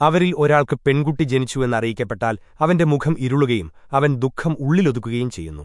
അവരിൽ ഒരാൾക്ക് പെൺകുട്ടി ജനിച്ചുവെന്നറിയിക്കപ്പെട്ടാൽ അവന്റെ മുഖം ഇരുളുകയും അവൻ ദുഃഖം ഉള്ളിലൊതുക്കുകയും ചെയ്യുന്നു.